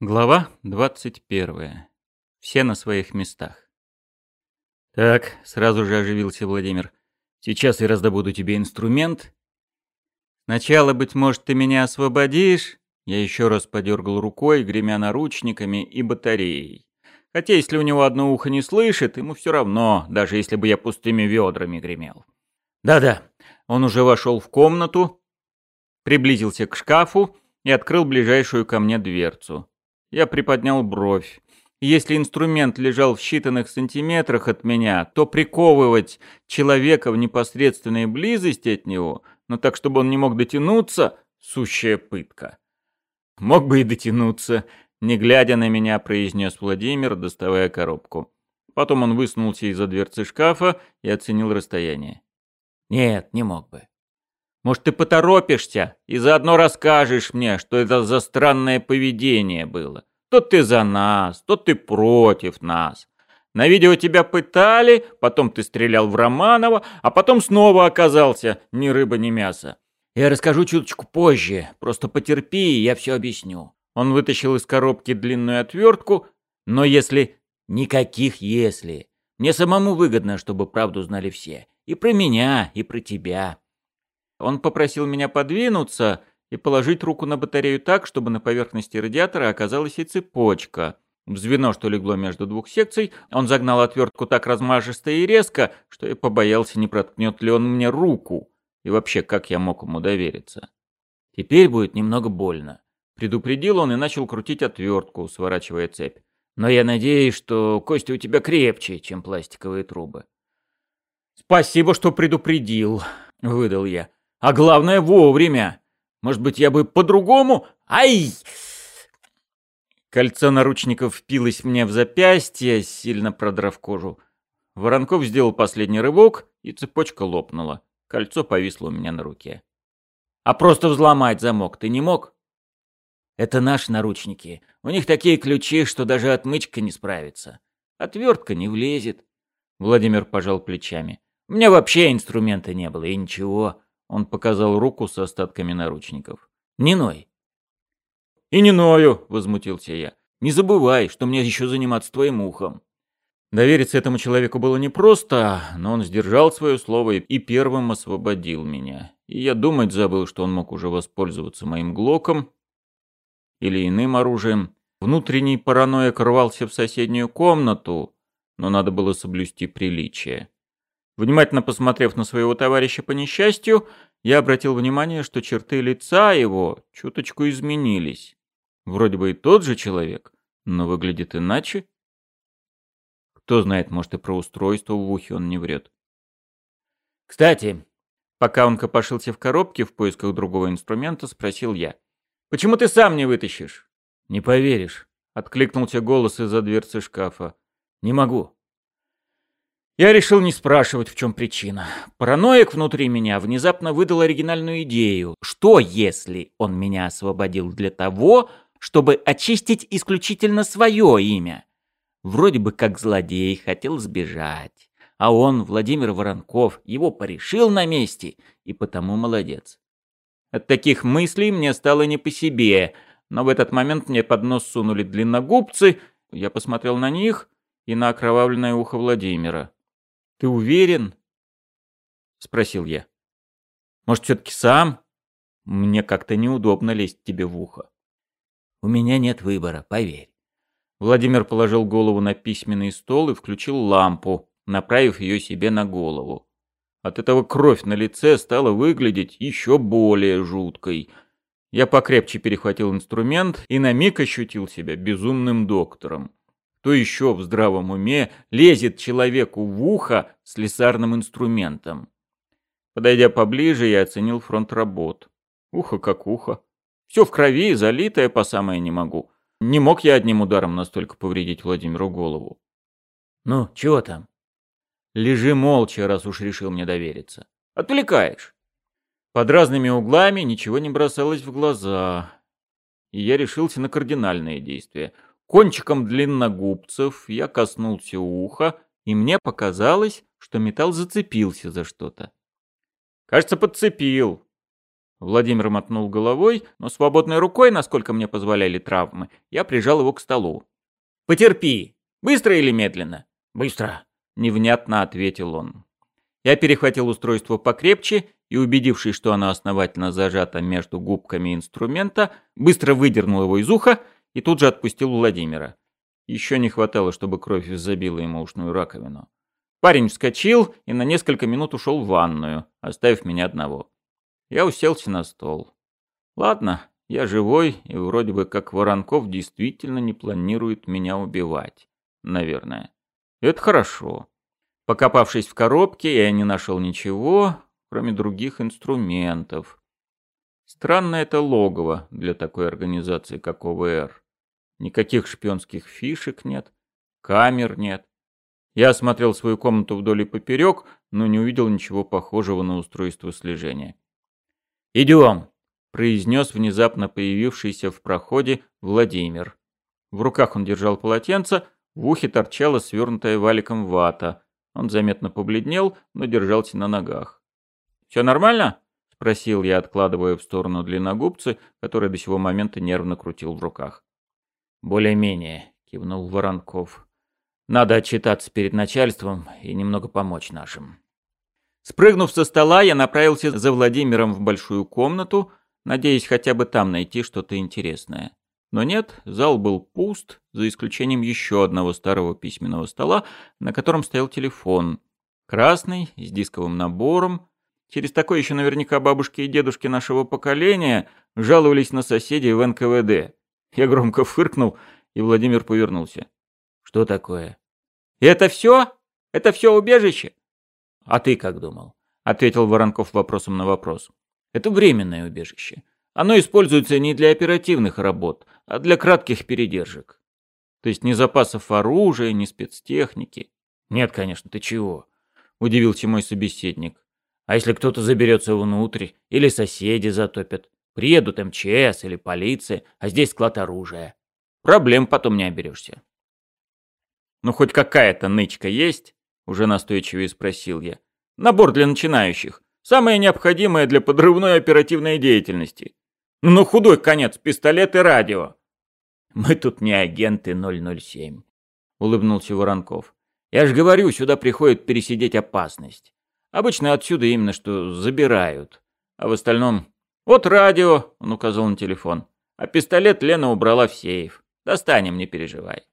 Глава 21. Все на своих местах. Так, сразу же оживился Владимир. Сейчас я раздобуду тебе инструмент. Сначала, быть может, ты меня освободишь? Я еще раз подергал рукой, гремя наручниками и батареей. Хотя если у него одно ухо не слышит, ему все равно, даже если бы я пустыми ведрами гремел. Да-да, он уже вошел в комнату, приблизился к шкафу и открыл ближайшую ко мне дверцу. Я приподнял бровь. Если инструмент лежал в считанных сантиметрах от меня, то приковывать человека в непосредственной близости от него, но так, чтобы он не мог дотянуться, сущая пытка. Мог бы и дотянуться, не глядя на меня, произнес Владимир, доставая коробку. Потом он высунулся из-за дверцы шкафа и оценил расстояние. Нет, не мог бы. Может, ты поторопишься и заодно расскажешь мне, что это за странное поведение было. То ты за нас, то ты против нас. На видео тебя пытали, потом ты стрелял в Романова, а потом снова оказался ни рыба, ни мясо. Я расскажу чуточку позже, просто потерпи, и я все объясню. Он вытащил из коробки длинную отвертку, но если... Никаких «если». Мне самому выгодно, чтобы правду знали все. И про меня, и про тебя. Он попросил меня подвинуться и положить руку на батарею так, чтобы на поверхности радиатора оказалась и цепочка. В звено, что легло между двух секций, он загнал отвертку так размашисто и резко, что я побоялся, не проткнет ли он мне руку. И вообще, как я мог ему довериться? Теперь будет немного больно. Предупредил он и начал крутить отвертку, сворачивая цепь. Но я надеюсь, что кости у тебя крепче, чем пластиковые трубы. «Спасибо, что предупредил», — выдал я. А главное, вовремя. Может быть, я бы по-другому... Ай! Кольцо наручников впилось мне в запястье, сильно продрав кожу. Воронков сделал последний рывок, и цепочка лопнула. Кольцо повисло у меня на руке. «А просто взломать замок ты не мог?» «Это наши наручники. У них такие ключи, что даже отмычка не справится. Отвертка не влезет». Владимир пожал плечами. «У меня вообще инструмента не было, и ничего. Он показал руку с остатками наручников. «Не ной!» «И не ною!» — возмутился я. «Не забывай, что мне еще заниматься твоим ухом!» Довериться этому человеку было непросто, но он сдержал свое слово и первым освободил меня. И я думать забыл, что он мог уже воспользоваться моим глоком или иным оружием. Внутренний параноик рвался в соседнюю комнату, но надо было соблюсти приличие. Внимательно посмотрев на своего товарища по несчастью, я обратил внимание, что черты лица его чуточку изменились. Вроде бы и тот же человек, но выглядит иначе. Кто знает, может и про устройство в ухе он не врет. Кстати, пока он копошился в коробке в поисках другого инструмента, спросил я. «Почему ты сам не вытащишь?» «Не поверишь», — откликнулся голос из-за дверцы шкафа. «Не могу. Я решил не спрашивать, в чем причина. Параноик внутри меня внезапно выдал оригинальную идею. Что если он меня освободил для того, чтобы очистить исключительно свое имя? Вроде бы как злодей хотел сбежать. А он, Владимир Воронков, его порешил на месте, и потому молодец. От таких мыслей мне стало не по себе, но в этот момент мне под нос сунули длинногубцы, я посмотрел на них и на окровавленное ухо Владимира. Ты уверен? Спросил я. Может, все-таки сам? Мне как-то неудобно лезть тебе в ухо. У меня нет выбора, поверь. Владимир положил голову на письменный стол и включил лампу, направив ее себе на голову. От этого кровь на лице стала выглядеть еще более жуткой. Я покрепче перехватил инструмент и на миг ощутил себя безумным доктором. Кто еще в здравом уме лезет человеку в ухо с слесарным инструментом? Подойдя поближе, я оценил фронт работ. Ухо как ухо. Все в крови, залитое по самое не могу. Не мог я одним ударом настолько повредить Владимиру голову. Ну, чего там? Лежи молча, раз уж решил мне довериться. Отвлекаешь. Под разными углами ничего не бросалось в глаза. И я решился на кардинальные действия — Кончиком длинногубцев я коснулся уха, и мне показалось, что металл зацепился за что-то. Кажется, подцепил. Владимир мотнул головой, но свободной рукой, насколько мне позволяли травмы, я прижал его к столу. «Потерпи! Быстро или медленно?» «Быстро!» — невнятно ответил он. Я перехватил устройство покрепче и, убедившись, что оно основательно зажато между губками инструмента, быстро выдернул его из уха и тут же отпустил Владимира. Еще не хватало, чтобы кровь забила ему ушную раковину. Парень вскочил и на несколько минут ушел в ванную, оставив меня одного. Я уселся на стол. Ладно, я живой, и вроде бы как Воронков действительно не планирует меня убивать. Наверное. Это хорошо. Покопавшись в коробке, я не нашел ничего, кроме других инструментов. Странно это логово для такой организации, как ОВР. Никаких шпионских фишек нет, камер нет. Я осмотрел свою комнату вдоль и поперек, но не увидел ничего похожего на устройство слежения. «Идем!» — произнес внезапно появившийся в проходе Владимир. В руках он держал полотенце, в ухе торчала свернутая валиком вата. Он заметно побледнел, но держался на ногах. «Все нормально?» — спросил я, откладывая в сторону длинногубцы, который до сего момента нервно крутил в руках. «Более-менее», — кивнул Воронков. «Надо отчитаться перед начальством и немного помочь нашим». Спрыгнув со стола, я направился за Владимиром в большую комнату, надеясь хотя бы там найти что-то интересное. Но нет, зал был пуст, за исключением еще одного старого письменного стола, на котором стоял телефон. Красный, с дисковым набором. Через такой еще наверняка бабушки и дедушки нашего поколения жаловались на соседей в НКВД. Я громко фыркнул, и Владимир повернулся. «Что такое?» «Это все? Это все убежище?» «А ты как думал?» — ответил Воронков вопросом на вопрос. «Это временное убежище. Оно используется не для оперативных работ, а для кратких передержек. То есть ни запасов оружия, ни спецтехники. Нет, конечно, ты чего? Удивился мой собеседник. А если кто-то заберется внутрь, или соседи затопят? Приедут МЧС или полиция, а здесь склад оружия. Проблем потом не оберешься. Ну, хоть какая-то нычка есть? Уже настойчивее спросил я. Набор для начинающих. Самое необходимое для подрывной оперативной деятельности. Ну, худой конец, пистолет и радио. Мы тут не агенты 007, улыбнулся Воронков. Я ж говорю, сюда приходит пересидеть опасность. Обычно отсюда именно что забирают. А в остальном... Вот радио, он указал на телефон. А пистолет Лена убрала в сейф. Достанем, не переживай.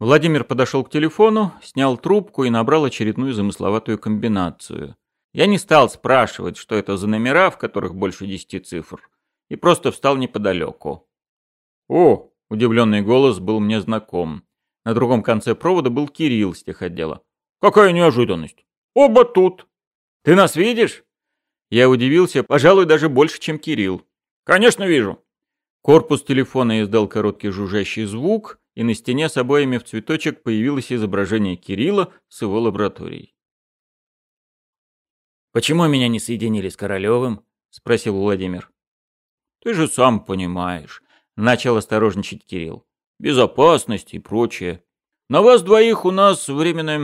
Владимир подошел к телефону, снял трубку и набрал очередную замысловатую комбинацию. Я не стал спрашивать, что это за номера, в которых больше десяти цифр, и просто встал неподалеку. «О, Удивленный голос был мне знаком. На другом конце провода был Кирилл с техотдела. «Какая неожиданность! Оба тут! Ты нас видишь?» Я удивился, пожалуй, даже больше, чем Кирилл. «Конечно вижу!» Корпус телефона издал короткий жужжащий звук, и на стене с обоями в цветочек появилось изображение Кирилла с его лабораторией. «Почему меня не соединили с Королевым?» — спросил Владимир. «Ты же сам понимаешь. Начал осторожничать Кирилл. Безопасность и прочее. На вас двоих у нас временный...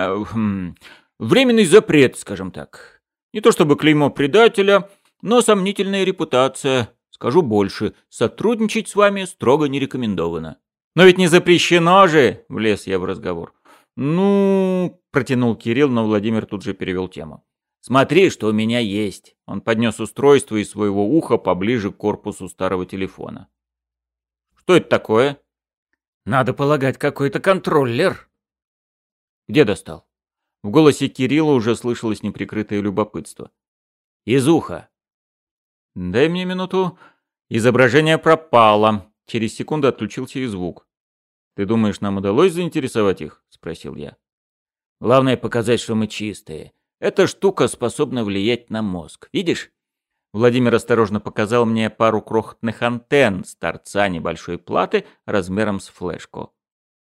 Э, хм, временный запрет, скажем так. Не то чтобы клеймо предателя, но сомнительная репутация. Скажу больше, сотрудничать с вами строго не рекомендовано. Но ведь не запрещено же, влез я в разговор. Ну, протянул Кирилл, но Владимир тут же перевел тему. Смотри, что у меня есть. Он поднес устройство из своего уха поближе к корпусу старого телефона. Что это такое? Надо полагать, какой-то контроллер. Где достал? В голосе Кирилла уже слышалось неприкрытое любопытство. Из уха. Дай мне минуту. Изображение пропало. Через секунду отключился и звук. Ты думаешь, нам удалось заинтересовать их? Спросил я. Главное показать, что мы чистые. Эта штука способна влиять на мозг. Видишь? Владимир осторожно показал мне пару крохотных антенн с торца небольшой платы размером с флешку.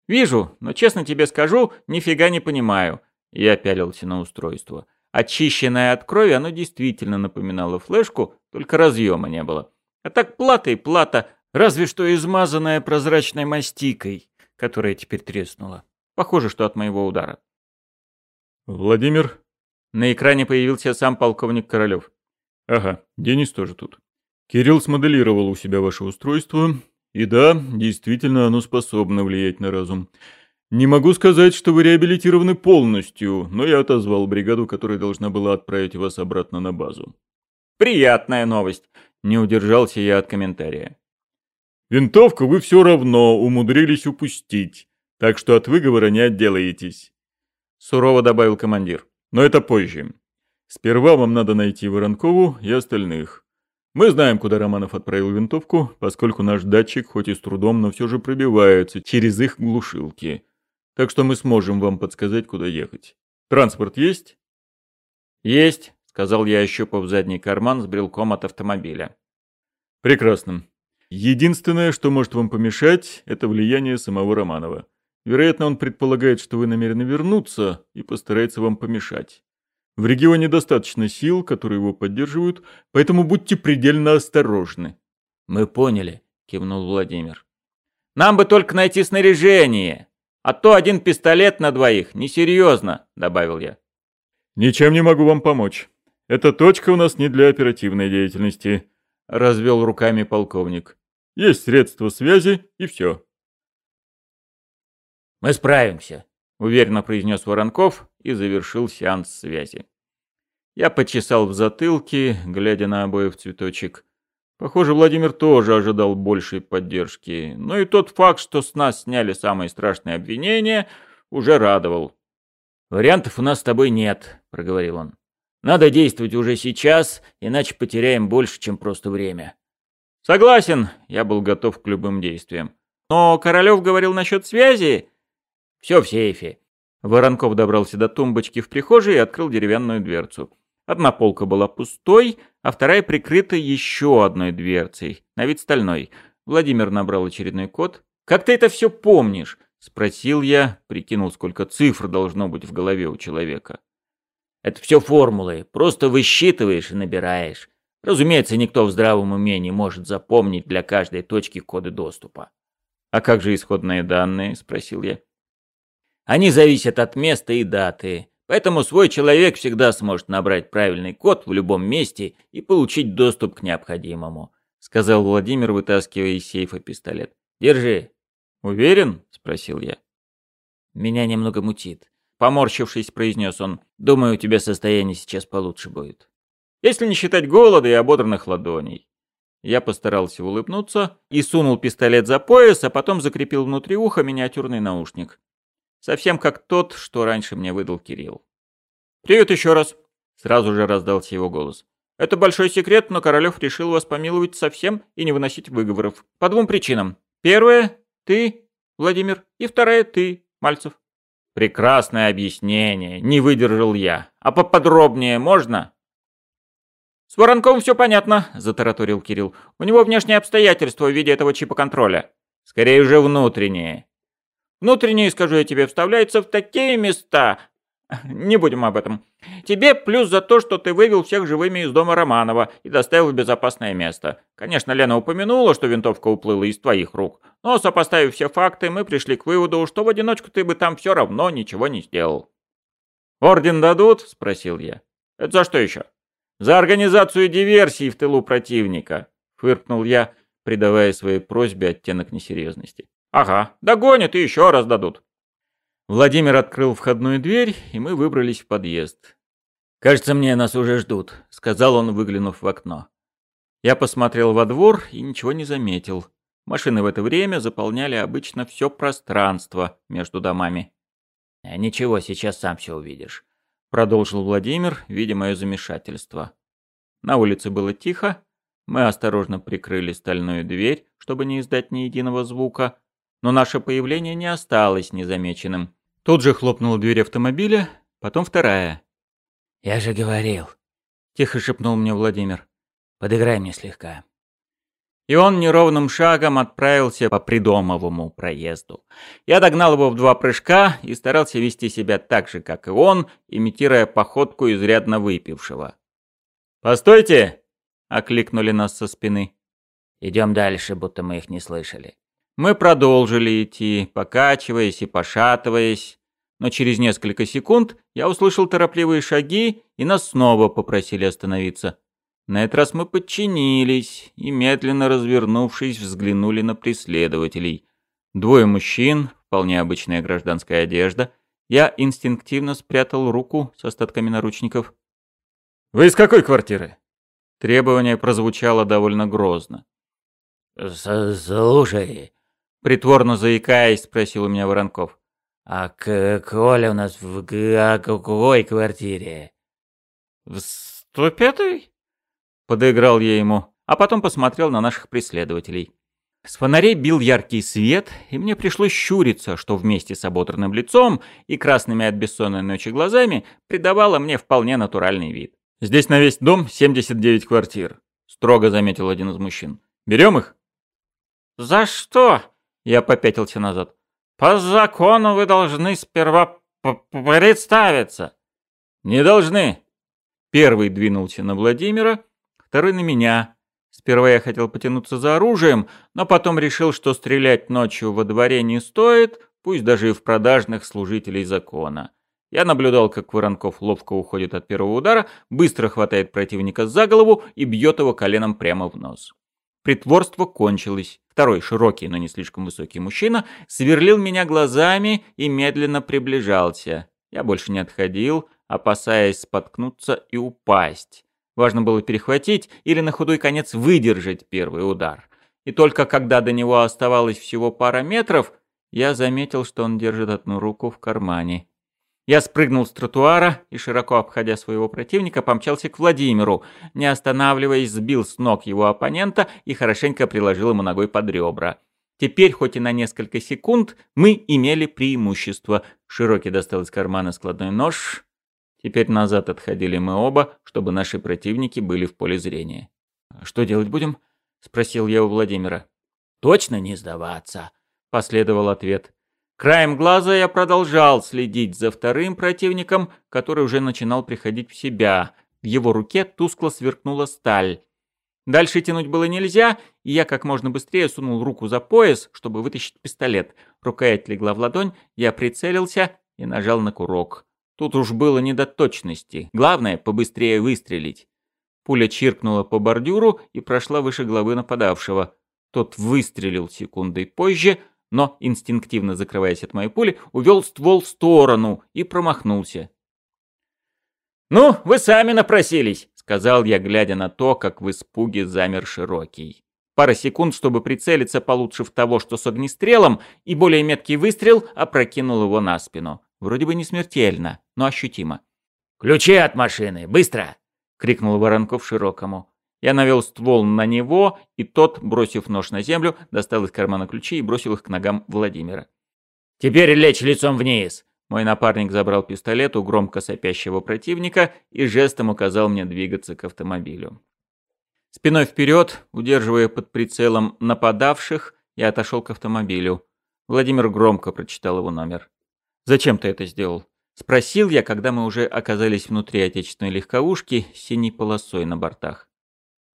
«Вижу, но честно тебе скажу, нифига не понимаю». Я пялился на устройство. Очищенное от крови, оно действительно напоминало флешку, только разъема не было. А так плата и плата, разве что измазанная прозрачной мастикой, которая теперь треснула. Похоже, что от моего удара. «Владимир?» На экране появился сам полковник Королёв. Ага, Денис тоже тут. Кирилл смоделировал у себя ваше устройство, и да, действительно оно способно влиять на разум. Не могу сказать, что вы реабилитированы полностью, но я отозвал бригаду, которая должна была отправить вас обратно на базу. Приятная новость. Не удержался я от комментария. Винтовку вы все равно умудрились упустить, так что от выговора не отделаетесь. Сурово добавил командир. Но это позже. Сперва вам надо найти Воронкову и остальных. Мы знаем, куда Романов отправил винтовку, поскольку наш датчик, хоть и с трудом, но все же пробивается через их глушилки. Так что мы сможем вам подсказать, куда ехать. Транспорт есть? Есть, сказал я, ощупав задний карман с брелком от автомобиля. Прекрасно. Единственное, что может вам помешать, это влияние самого Романова. Вероятно, он предполагает, что вы намерены вернуться и постарается вам помешать. В регионе достаточно сил, которые его поддерживают, поэтому будьте предельно осторожны. Мы поняли, кивнул Владимир. Нам бы только найти снаряжение, а то один пистолет на двоих несерьезно, добавил я. Ничем не могу вам помочь. Эта точка у нас не для оперативной деятельности, развел руками полковник. Есть средства связи и все. Мы справимся, уверенно произнес Воронков и завершил сеанс связи. Я почесал в затылке, глядя на обоев цветочек. Похоже, Владимир тоже ожидал большей поддержки, но и тот факт, что с нас сняли самые страшные обвинения, уже радовал. «Вариантов у нас с тобой нет», — проговорил он. «Надо действовать уже сейчас, иначе потеряем больше, чем просто время». «Согласен», — я был готов к любым действиям. «Но Королев говорил насчет связи?» «Все в сейфе. Воронков добрался до тумбочки в прихожей и открыл деревянную дверцу. Одна полка была пустой, а вторая прикрыта еще одной дверцей, на вид стальной. Владимир набрал очередной код. «Как ты это все помнишь?» — спросил я, прикинул, сколько цифр должно быть в голове у человека. «Это все формулы, просто высчитываешь и набираешь. Разумеется, никто в здравом уме не может запомнить для каждой точки коды доступа». «А как же исходные данные?» — спросил я. Они зависят от места и даты. Поэтому свой человек всегда сможет набрать правильный код в любом месте и получить доступ к необходимому», — сказал Владимир, вытаскивая из сейфа пистолет. «Держи». «Уверен?» — спросил я. «Меня немного мутит», — поморщившись, произнес он. «Думаю, у тебя состояние сейчас получше будет». «Если не считать голода и ободранных ладоней». Я постарался улыбнуться и сунул пистолет за пояс, а потом закрепил внутри уха миниатюрный наушник. Совсем как тот, что раньше мне выдал Кирилл. «Привет еще раз!» — сразу же раздался его голос. «Это большой секрет, но Королев решил вас помиловать совсем и не выносить выговоров. По двум причинам. Первая — ты, Владимир, и вторая — ты, Мальцев». «Прекрасное объяснение, не выдержал я. А поподробнее можно?» «С Воронковым все понятно», — затараторил Кирилл. «У него внешние обстоятельства в виде этого чипа контроля». «Скорее уже внутренние. Внутренние, скажу я тебе, вставляются в такие места. Не будем об этом. Тебе плюс за то, что ты вывел всех живыми из дома Романова и доставил в безопасное место. Конечно, Лена упомянула, что винтовка уплыла из твоих рук. Но, сопоставив все факты, мы пришли к выводу, что в одиночку ты бы там все равно ничего не сделал. «Орден дадут?» – спросил я. «Это за что еще?» «За организацию диверсии в тылу противника», – фыркнул я, придавая своей просьбе оттенок несерьезности. Ага, догонят и еще раз дадут. Владимир открыл входную дверь, и мы выбрались в подъезд. «Кажется, мне нас уже ждут», — сказал он, выглянув в окно. Я посмотрел во двор и ничего не заметил. Машины в это время заполняли обычно все пространство между домами. «Э, «Ничего, сейчас сам все увидишь», — продолжил Владимир, видя мое замешательство. На улице было тихо. Мы осторожно прикрыли стальную дверь, чтобы не издать ни единого звука, но наше появление не осталось незамеченным. Тут же хлопнула дверь автомобиля, потом вторая. «Я же говорил», — тихо шепнул мне Владимир. «Подыграй мне слегка». И он неровным шагом отправился по придомовому проезду. Я догнал его в два прыжка и старался вести себя так же, как и он, имитируя походку изрядно выпившего. «Постойте!» — окликнули нас со спины. «Идем дальше, будто мы их не слышали». Мы продолжили идти, покачиваясь и пошатываясь, но через несколько секунд я услышал торопливые шаги, и нас снова попросили остановиться. На этот раз мы подчинились и, медленно развернувшись, взглянули на преследователей. Двое мужчин, вполне обычная гражданская одежда. Я инстинктивно спрятал руку с остатками наручников. «Вы из какой квартиры?» Требование прозвучало довольно грозно. «Слушай», — притворно заикаясь, спросил у меня Воронков. «А Коля у нас в какой квартире?» «В сто пятой?» Подыграл я ему, а потом посмотрел на наших преследователей. С фонарей бил яркий свет, и мне пришлось щуриться, что вместе с ободранным лицом и красными от бессонной ночи глазами придавало мне вполне натуральный вид. «Здесь на весь дом 79 квартир», — строго заметил один из мужчин. «Берем их?» «За что?» — я попятился назад. «По закону вы должны сперва представиться». «Не должны». Первый двинулся на Владимира, второй на меня. Сперва я хотел потянуться за оружием, но потом решил, что стрелять ночью во дворе не стоит, пусть даже и в продажных служителей закона. Я наблюдал, как Воронков ловко уходит от первого удара, быстро хватает противника за голову и бьет его коленом прямо в нос. Притворство кончилось. Второй, широкий, но не слишком высокий мужчина, сверлил меня глазами и медленно приближался. Я больше не отходил, опасаясь споткнуться и упасть. Важно было перехватить или на худой конец выдержать первый удар. И только когда до него оставалось всего пара метров, я заметил, что он держит одну руку в кармане. Я спрыгнул с тротуара и, широко обходя своего противника, помчался к Владимиру, не останавливаясь, сбил с ног его оппонента и хорошенько приложил ему ногой под ребра. Теперь, хоть и на несколько секунд, мы имели преимущество. Широкий достал из кармана складной нож, Теперь назад отходили мы оба, чтобы наши противники были в поле зрения. «Что делать будем?» — спросил я у Владимира. «Точно не сдаваться», — последовал ответ. Краем глаза я продолжал следить за вторым противником, который уже начинал приходить в себя. В его руке тускло сверкнула сталь. Дальше тянуть было нельзя, и я как можно быстрее сунул руку за пояс, чтобы вытащить пистолет. Рукоять легла в ладонь, я прицелился и нажал на курок. Тут уж было не до точности. Главное, побыстрее выстрелить. Пуля чиркнула по бордюру и прошла выше головы нападавшего. Тот выстрелил секундой позже, но, инстинктивно закрываясь от моей пули, увел ствол в сторону и промахнулся. «Ну, вы сами напросились», — сказал я, глядя на то, как в испуге замер Широкий. Пара секунд, чтобы прицелиться получше в того, что с огнестрелом, и более меткий выстрел опрокинул его на спину. Вроде бы не смертельно, но ощутимо. «Ключи от машины! Быстро!» — крикнул Воронков Широкому. Я навел ствол на него, и тот, бросив нож на землю, достал из кармана ключи и бросил их к ногам Владимира. «Теперь лечь лицом вниз!» Мой напарник забрал пистолет у громко сопящего противника и жестом указал мне двигаться к автомобилю. Спиной вперед, удерживая под прицелом нападавших, я отошел к автомобилю. Владимир громко прочитал его номер. «Зачем ты это сделал?» Спросил я, когда мы уже оказались внутри отечественной легковушки с синей полосой на бортах.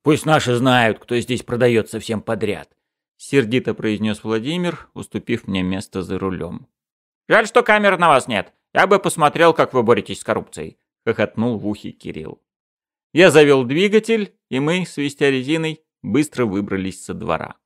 «Пусть наши знают, кто здесь продается всем подряд», — сердито произнес Владимир, уступив мне место за рулем. «Жаль, что камер на вас нет. Я бы посмотрел, как вы боретесь с коррупцией», — хохотнул в ухе Кирилл. Я завел двигатель, и мы, свистя резиной, быстро выбрались со двора.